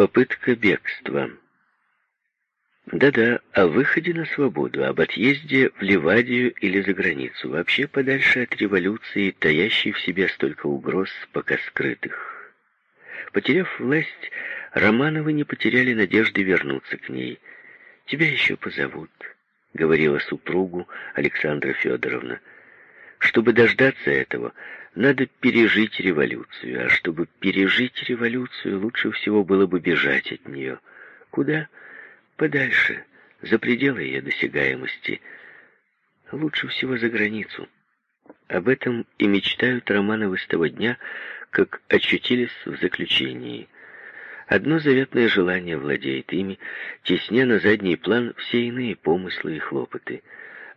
Попытка бегства. Да-да, о выходе на свободу, об отъезде в Ливадию или за границу, вообще подальше от революции, таящей в себе столько угроз, пока скрытых. Потеряв власть, Романовы не потеряли надежды вернуться к ней. «Тебя еще позовут», — говорила супругу Александра Федоровна. «Чтобы дождаться этого, надо пережить революцию, а чтобы пережить революцию, лучше всего было бы бежать от нее. Куда?» подальше, за пределы ее досягаемости. Лучше всего за границу. Об этом и мечтают Романовы с того дня, как очутились в заключении. Одно заветное желание владеет ими, тесня на задний план все иные помыслы и хлопоты.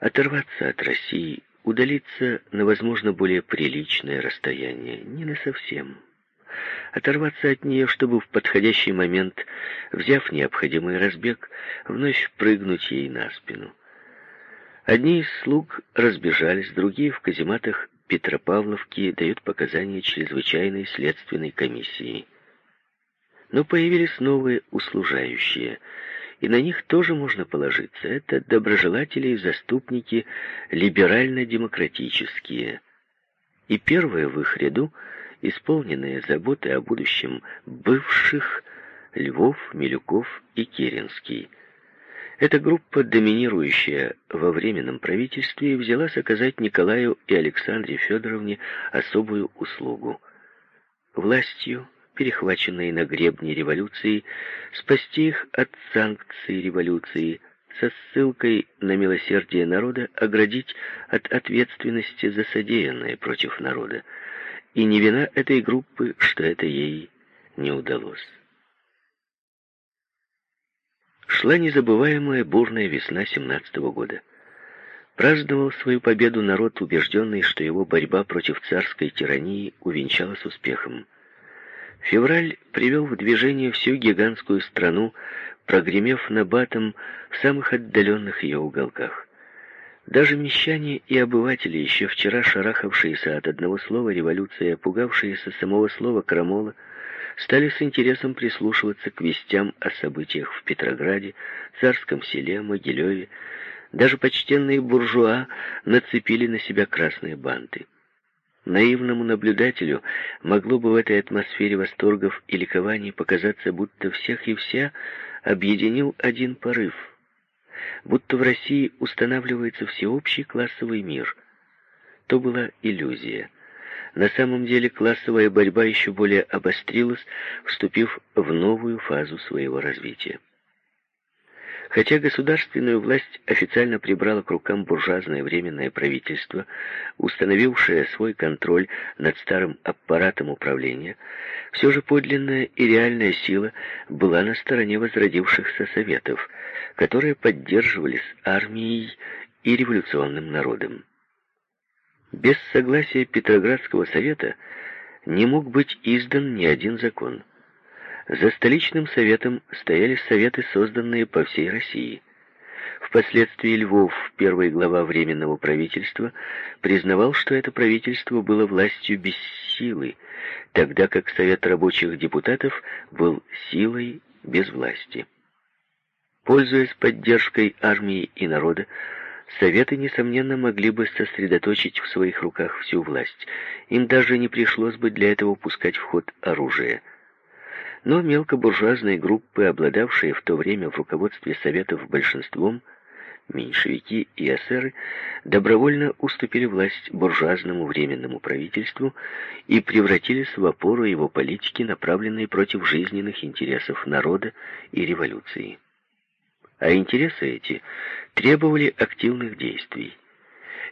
Оторваться от России, удалиться на, возможно, более приличное расстояние, не на совсем, оторваться от нее, чтобы в подходящий момент, взяв необходимый разбег, вновь прыгнуть ей на спину. Одни из слуг разбежались, другие в казематах Петропавловки дают показания чрезвычайной следственной комиссии. Но появились новые услужающие, и на них тоже можно положиться. Это доброжелатели и заступники либерально-демократические. И первые в их ряду — исполненные заботы о будущем бывших Львов, Милюков и Керенский. Эта группа, доминирующая во Временном правительстве, взялась оказать Николаю и Александре Федоровне особую услугу. Властью, перехваченной на гребне революции, спасти их от санкций революции, со ссылкой на милосердие народа оградить от ответственности за содеянное против народа, и не вина этой группы, что это ей не удалось. Шла незабываемая бурная весна 17 -го года. Праздновал свою победу народ, убежденный, что его борьба против царской тирании увенчалась успехом. Февраль привел в движение всю гигантскую страну, прогремев набатом в самых отдаленных ее уголках. Даже мещане и обыватели, еще вчера шарахавшиеся от одного слова революции, пугавшиеся самого слова «крамола», стали с интересом прислушиваться к вестям о событиях в Петрограде, Царском селе, Могилеве. Даже почтенные буржуа нацепили на себя красные банты. Наивному наблюдателю могло бы в этой атмосфере восторгов и ликований показаться, будто всех и вся объединил один порыв — будто в России устанавливается всеобщий классовый мир. То была иллюзия. На самом деле классовая борьба еще более обострилась, вступив в новую фазу своего развития. Хотя государственную власть официально прибрало к рукам буржуазное временное правительство, установившее свой контроль над старым аппаратом управления, все же подлинная и реальная сила была на стороне возродившихся советов, которые поддерживались армией и революционным народом. Без согласия Петроградского совета не мог быть издан ни один закон – за столичным советом стояли советы, созданные по всей России. Впоследствии Львов, первый глава Временного правительства, признавал, что это правительство было властью без силы, тогда как Совет рабочих депутатов был силой без власти. Пользуясь поддержкой армии и народа, Советы, несомненно, могли бы сосредоточить в своих руках всю власть. Им даже не пришлось бы для этого пускать в ход оружие – но мелкобуржуазные группы, обладавшие в то время в руководстве Советов большинством, меньшевики и эсеры, добровольно уступили власть буржуазному временному правительству и превратились в опору его политики, направленной против жизненных интересов народа и революции. А интересы эти требовали активных действий.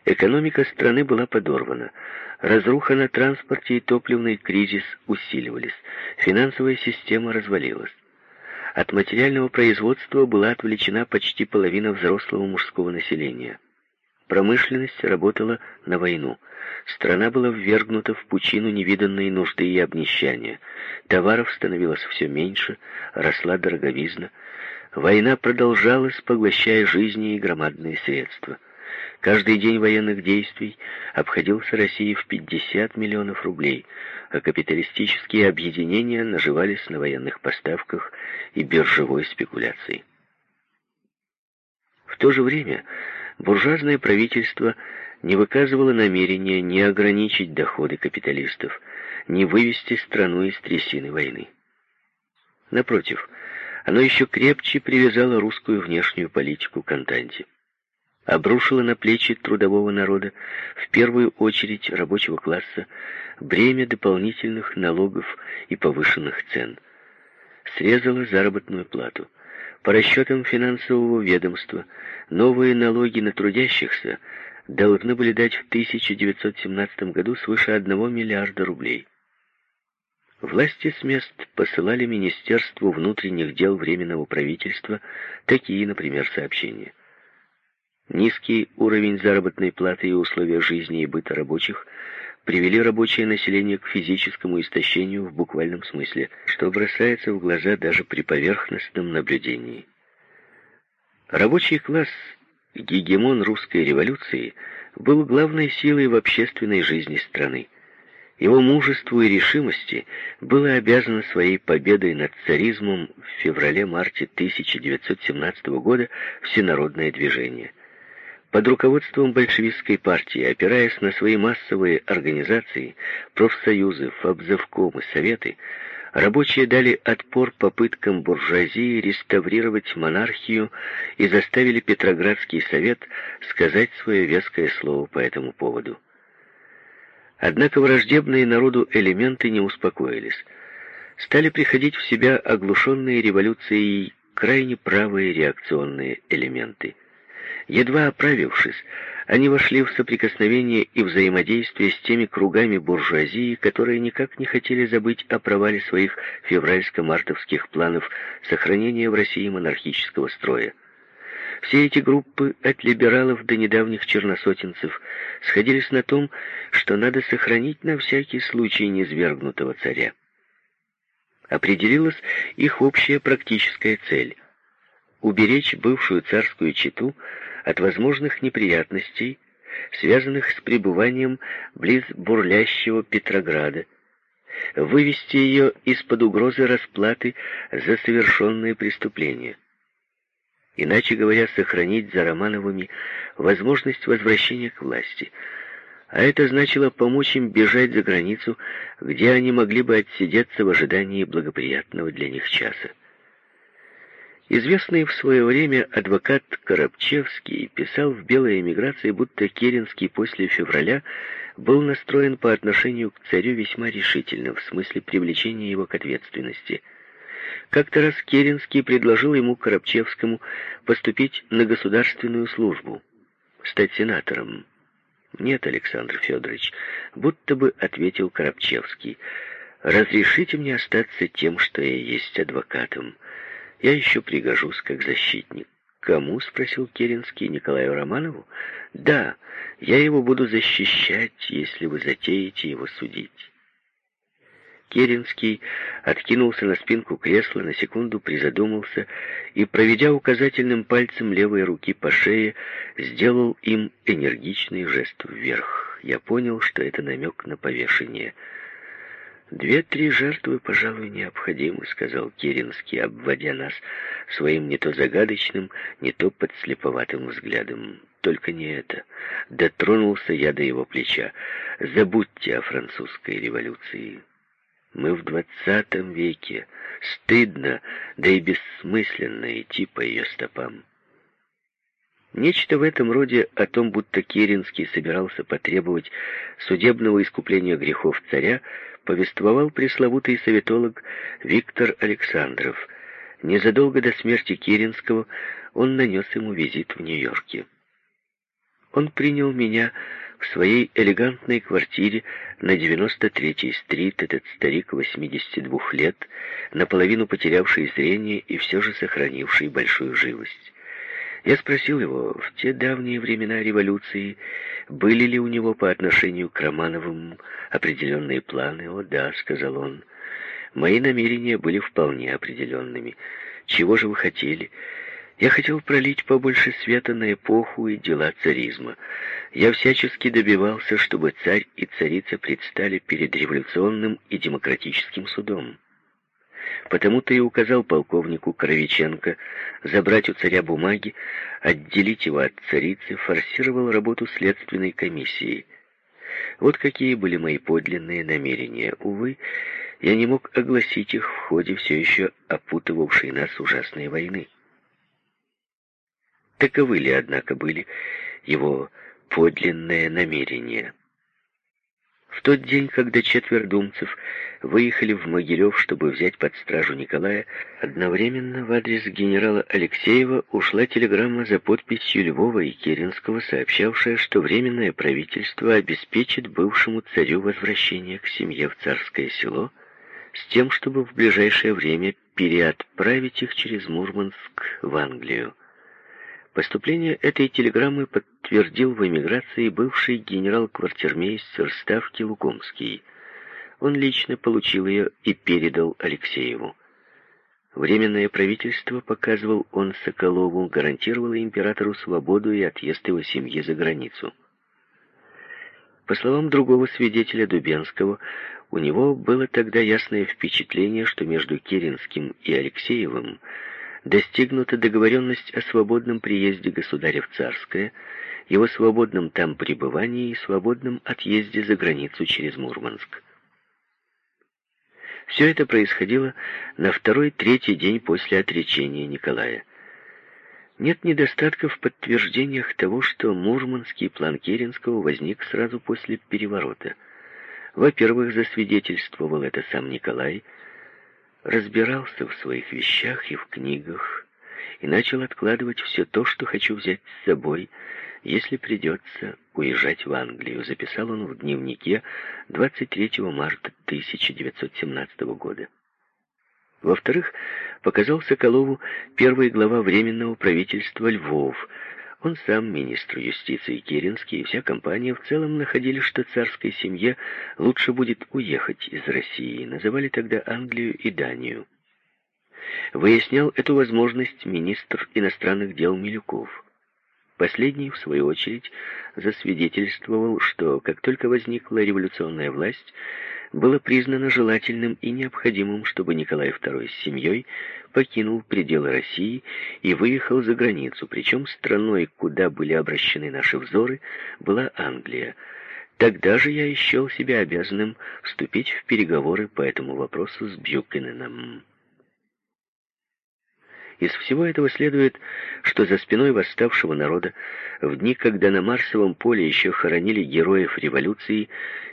Экономика страны была подорвана, Разруха на транспорте и топливный кризис усиливались, финансовая система развалилась. От материального производства была отвлечена почти половина взрослого мужского населения. Промышленность работала на войну. Страна была ввергнута в пучину невиданной нужды и обнищания. Товаров становилось все меньше, росла дороговизна. Война продолжалась, поглощая жизни и громадные средства. Каждый день военных действий обходился России в 50 миллионов рублей, а капиталистические объединения наживались на военных поставках и биржевой спекуляции. В то же время буржуазное правительство не выказывало намерения не ограничить доходы капиталистов, не вывести страну из трясины войны. Напротив, оно еще крепче привязало русскую внешнюю политику к Антанте. Обрушило на плечи трудового народа, в первую очередь рабочего класса, бремя дополнительных налогов и повышенных цен. Срезало заработную плату. По расчетам финансового ведомства, новые налоги на трудящихся должны были дать в 1917 году свыше 1 миллиарда рублей. Власти с мест посылали Министерству внутренних дел Временного правительства такие, например, сообщения. Низкий уровень заработной платы и условия жизни и быта рабочих привели рабочее население к физическому истощению в буквальном смысле, что бросается в глаза даже при поверхностном наблюдении. Рабочий класс, гегемон русской революции, был главной силой в общественной жизни страны. Его мужеству и решимости было обязано своей победой над царизмом в феврале-марте 1917 года всенародное движение. Под руководством большевистской партии, опираясь на свои массовые организации, профсоюзы, фабзавкомы, советы, рабочие дали отпор попыткам буржуазии реставрировать монархию и заставили Петроградский совет сказать свое веское слово по этому поводу. Однако враждебные народу элементы не успокоились. Стали приходить в себя оглушенные революцией крайне правые реакционные элементы. Едва оправившись, они вошли в соприкосновение и взаимодействие с теми кругами буржуазии, которые никак не хотели забыть о провале своих февральско-мартовских планов сохранения в России монархического строя. Все эти группы, от либералов до недавних черносотенцев, сходились на том, что надо сохранить на всякий случай низвергнутого царя. Определилась их общая практическая цель — уберечь бывшую царскую чету от возможных неприятностей, связанных с пребыванием близ бурлящего Петрограда, вывести ее из-под угрозы расплаты за совершенные преступления иначе говоря, сохранить за Романовыми возможность возвращения к власти. А это значило помочь им бежать за границу, где они могли бы отсидеться в ожидании благоприятного для них часа. Известный в свое время адвокат Коробчевский писал в «Белой эмиграции», будто Керенский после февраля был настроен по отношению к царю весьма решительно, в смысле привлечения его к ответственности – как-то раз Керенский предложил ему, Коробчевскому, поступить на государственную службу, стать сенатором. «Нет, Александр Федорович», будто бы ответил Коробчевский, «разрешите мне остаться тем, что я есть адвокатом. Я еще пригожусь как защитник». «Кому?» — спросил Керенский. «Николаю Романову?» «Да, я его буду защищать, если вы затеете его судить». Керенский откинулся на спинку кресла, на секунду призадумался и, проведя указательным пальцем левой руки по шее, сделал им энергичный жест вверх. Я понял, что это намек на повешение. «Две-три жертвы, пожалуй, необходимы», — сказал Керенский, обводя нас своим не то загадочным, не то подслеповатым взглядом. «Только не это». Дотронулся я до его плеча. «Забудьте о французской революции». Мы в двадцатом веке. Стыдно, да и бессмысленно идти по ее стопам. Нечто в этом роде о том, будто Керенский собирался потребовать судебного искупления грехов царя, повествовал пресловутый советолог Виктор Александров. Незадолго до смерти Керенского он нанес ему визит в Нью-Йорке. Он принял меня в своей элегантной квартире на 93-й стрит этот старик 82 лет, наполовину потерявший зрение и все же сохранивший большую живость. Я спросил его, в те давние времена революции, были ли у него по отношению к Романовым определенные планы. «О да», — сказал он, — «мои намерения были вполне определенными. Чего же вы хотели?» Я хотел пролить побольше света на эпоху и дела царизма. Я всячески добивался, чтобы царь и царица предстали перед революционным и демократическим судом. Потому-то и указал полковнику Кровиченко забрать у царя бумаги, отделить его от царицы, форсировал работу следственной комиссии. Вот какие были мои подлинные намерения. Увы, я не мог огласить их в ходе все еще опутывавшей нас ужасной войны. Таковы ли, однако, были его подлинные намерения? В тот день, когда четверо думцев выехали в Могилев, чтобы взять под стражу Николая, одновременно в адрес генерала Алексеева ушла телеграмма за подписью Львова и Керенского, сообщавшая, что Временное правительство обеспечит бывшему царю возвращение к семье в царское село, с тем, чтобы в ближайшее время переотправить их через Мурманск в Англию. Поступление этой телеграммы подтвердил в эмиграции бывший генерал-квартирмейстер Ставки Лукомский. Он лично получил ее и передал Алексееву. Временное правительство, показывал он Соколову, гарантировало императору свободу и отъезд его семьи за границу. По словам другого свидетеля Дубенского, у него было тогда ясное впечатление, что между Керенским и Алексеевым достигнута договоренность о свободном приезде государя в Царское, его свободном там пребывании и свободном отъезде за границу через Мурманск. Все это происходило на второй-третий день после отречения Николая. Нет недостатков в подтверждениях того, что мурманский план Керенского возник сразу после переворота. Во-первых, засвидетельствовал это сам Николай – разбирался в своих вещах и в книгах и начал откладывать все то, что хочу взять с собой, если придется уезжать в Англию, записал он в дневнике 23 марта 1917 года. Во-вторых, показал Соколову первый глава Временного правительства Львов, он сам, министр юстиции Керенский и вся компания в целом находили, что царской семье лучше будет уехать из России. Называли тогда Англию и Данию. Выяснял эту возможность министр иностранных дел Милюков. Последний, в свою очередь, засвидетельствовал, что как только возникла революционная власть, было признано желательным и необходимым, чтобы Николай II с семьей покинул пределы России и выехал за границу, причем страной, куда были обращены наши взоры, была Англия. Тогда же я счел себя обязанным вступить в переговоры по этому вопросу с Бьюкененом. Из всего этого следует, что за спиной восставшего народа, в дни, когда на Марсовом поле еще хоронили героев революции,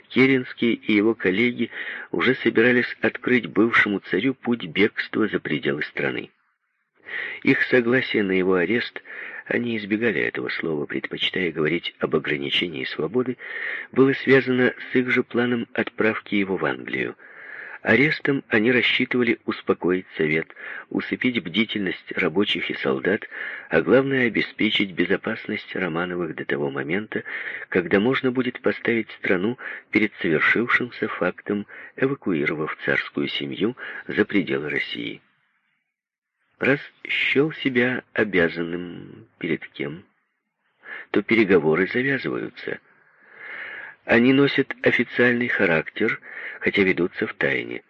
Керенский и его коллеги уже собирались открыть бывшему царю путь бегства за пределы страны. Их согласие на его арест, они избегали этого слова, предпочитая говорить об ограничении свободы, было связано с их же планом отправки его в Англию – Арестом они рассчитывали успокоить Совет, усыпить бдительность рабочих и солдат, а главное обеспечить безопасность Романовых до того момента, когда можно будет поставить страну перед совершившимся фактом, эвакуировав царскую семью за пределы России. Раз счел себя обязанным перед кем, то переговоры завязываются – они носят официальный характер, хотя ведутся в тайне.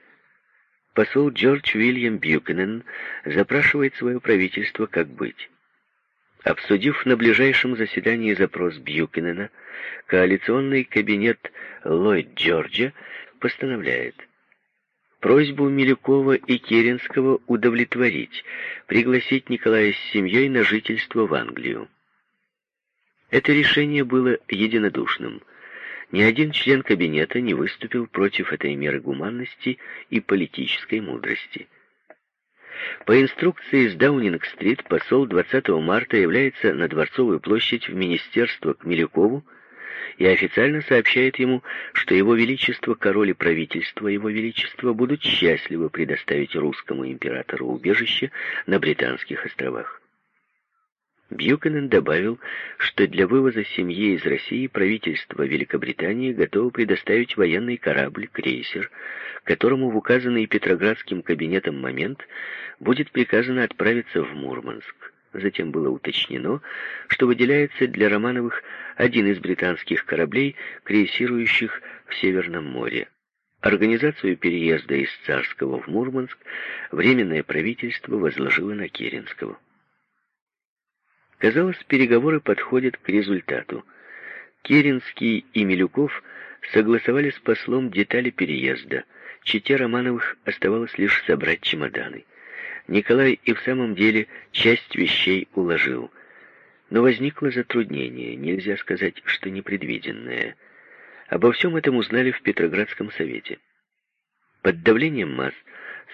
Посол Джордж Уильям Бьюкенен запрашивает свое правительство, как быть. Обсудив на ближайшем заседании запрос Бьюкенена, коалиционный кабинет Ллойд Джорджа постановляет просьбу Милюкова и Керенского удовлетворить, пригласить Николая с семьей на жительство в Англию. Это решение было единодушным – ни один член кабинета не выступил против этой меры гуманности и политической мудрости. По инструкции из Даунинг-стрит посол 20 марта является на Дворцовую площадь в министерство к Милюкову и официально сообщает ему, что его величество, король и правительство его величества будут счастливы предоставить русскому императору убежище на Британских островах. Бьюкенен добавил, что для вывоза семьи из России правительство Великобритании готово предоставить военный корабль-крейсер, которому в указанный Петроградским кабинетом момент будет приказано отправиться в Мурманск. Затем было уточнено, что выделяется для Романовых один из британских кораблей, крейсирующих в Северном море. Организацию переезда из Царского в Мурманск Временное правительство возложило на Керенского. Казалось, переговоры подходят к результату. Керенский и Милюков согласовали с послом детали переезда. Чете Романовых оставалось лишь собрать чемоданы. Николай и в самом деле часть вещей уложил. Но возникло затруднение, нельзя сказать, что непредвиденное. Обо всем этом узнали в Петроградском совете. Под давлением масс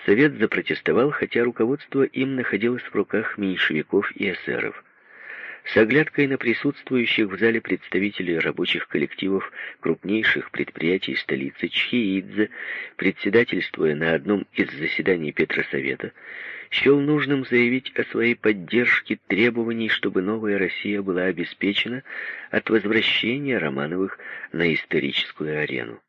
совет запротестовал, хотя руководство им находилось в руках меньшевиков и эсеров. С оглядкой на присутствующих в зале представителей рабочих коллективов крупнейших предприятий столицы Чхиидзе, председательствуя на одном из заседаний Петросовета, счел нужным заявить о своей поддержке требований, чтобы новая Россия была обеспечена от возвращения Романовых на историческую арену.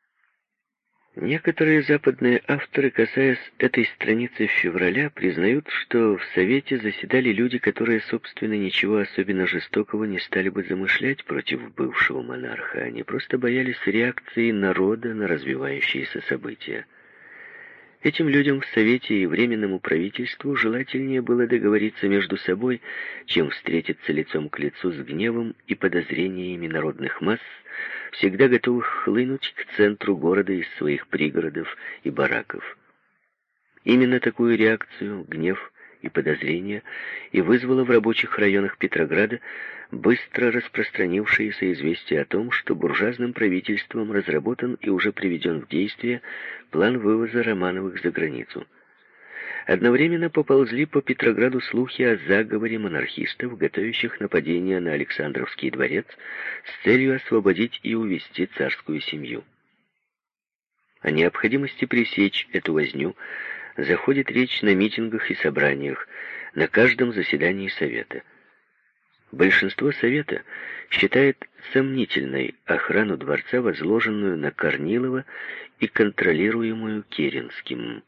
Некоторые западные авторы, касаясь этой страницы февраля, признают, что в Совете заседали люди, которые, собственно, ничего особенно жестокого не стали бы замышлять против бывшего монарха. Они просто боялись реакции народа на развивающиеся события. Этим людям в Совете и Временному правительству желательнее было договориться между собой, чем встретиться лицом к лицу с гневом и подозрениями народных масс, всегда готовых хлынуть к центру города из своих пригородов и бараков. Именно такую реакцию, гнев и подозрения и вызвало в рабочих районах Петрограда быстро распространившееся известие о том, что буржуазным правительством разработан и уже приведен в действие план вывоза Романовых за границу. Одновременно поползли по Петрограду слухи о заговоре монархистов, готовящих нападение на Александровский дворец с целью освободить и увести царскую семью. О необходимости пресечь эту возню заходит речь на митингах и собраниях, на каждом заседании Совета. Большинство Совета считает сомнительной охрану дворца, возложенную на Корнилова и контролируемую Керенским.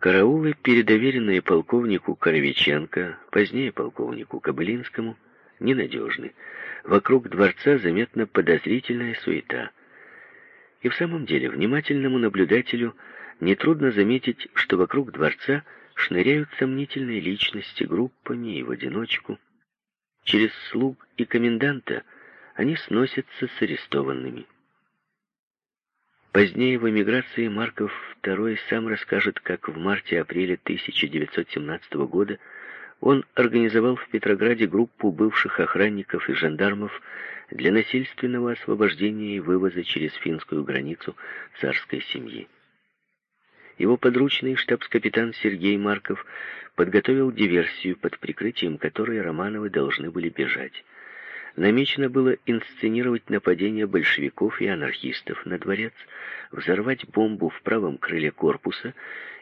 Караулы, передоверенные полковнику Коровиченко, позднее полковнику Кобылинскому, ненадежны. Вокруг дворца заметна подозрительная суета. И в самом деле, внимательному наблюдателю нетрудно заметить, что вокруг дворца шныряют сомнительные личности группами и в одиночку. Через слуг и коменданта они сносятся с арестованными. Позднее в эмиграции Марков II сам расскажет, как в марте-апреле 1917 года он организовал в Петрограде группу бывших охранников и жандармов для насильственного освобождения и вывоза через финскую границу царской семьи. Его подручный штабс-капитан Сергей Марков подготовил диверсию, под прикрытием которой Романовы должны были бежать намечено было инсценировать нападение большевиков и анархистов на дворец, взорвать бомбу в правом крыле корпуса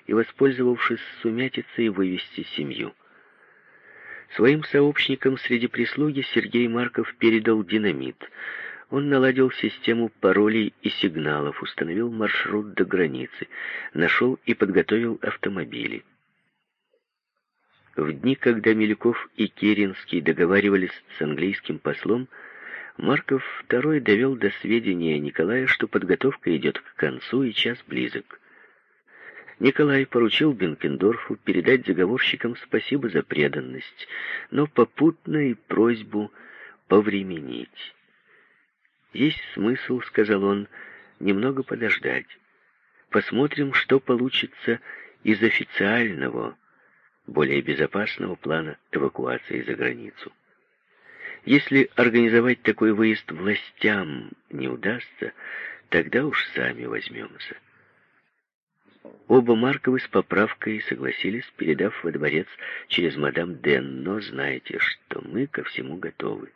и, воспользовавшись сумятицей, вывести семью. Своим сообщникам среди прислуги Сергей Марков передал динамит. Он наладил систему паролей и сигналов, установил маршрут до границы, нашел и подготовил автомобили. В дни, когда Милюков и Керенский договаривались с английским послом, Марков II довел до сведения Николая, что подготовка идет к концу и час близок. Николай поручил Бенкендорфу передать заговорщикам спасибо за преданность, но попутно и просьбу повременить. «Есть смысл, — сказал он, — немного подождать. Посмотрим, что получится из официального, более безопасного плана эвакуации за границу. Если организовать такой выезд властям не удастся, тогда уж сами возьмемся. Оба Марковы с поправкой согласились, передав во дворец через мадам Ден, но знаете, что мы ко всему готовы.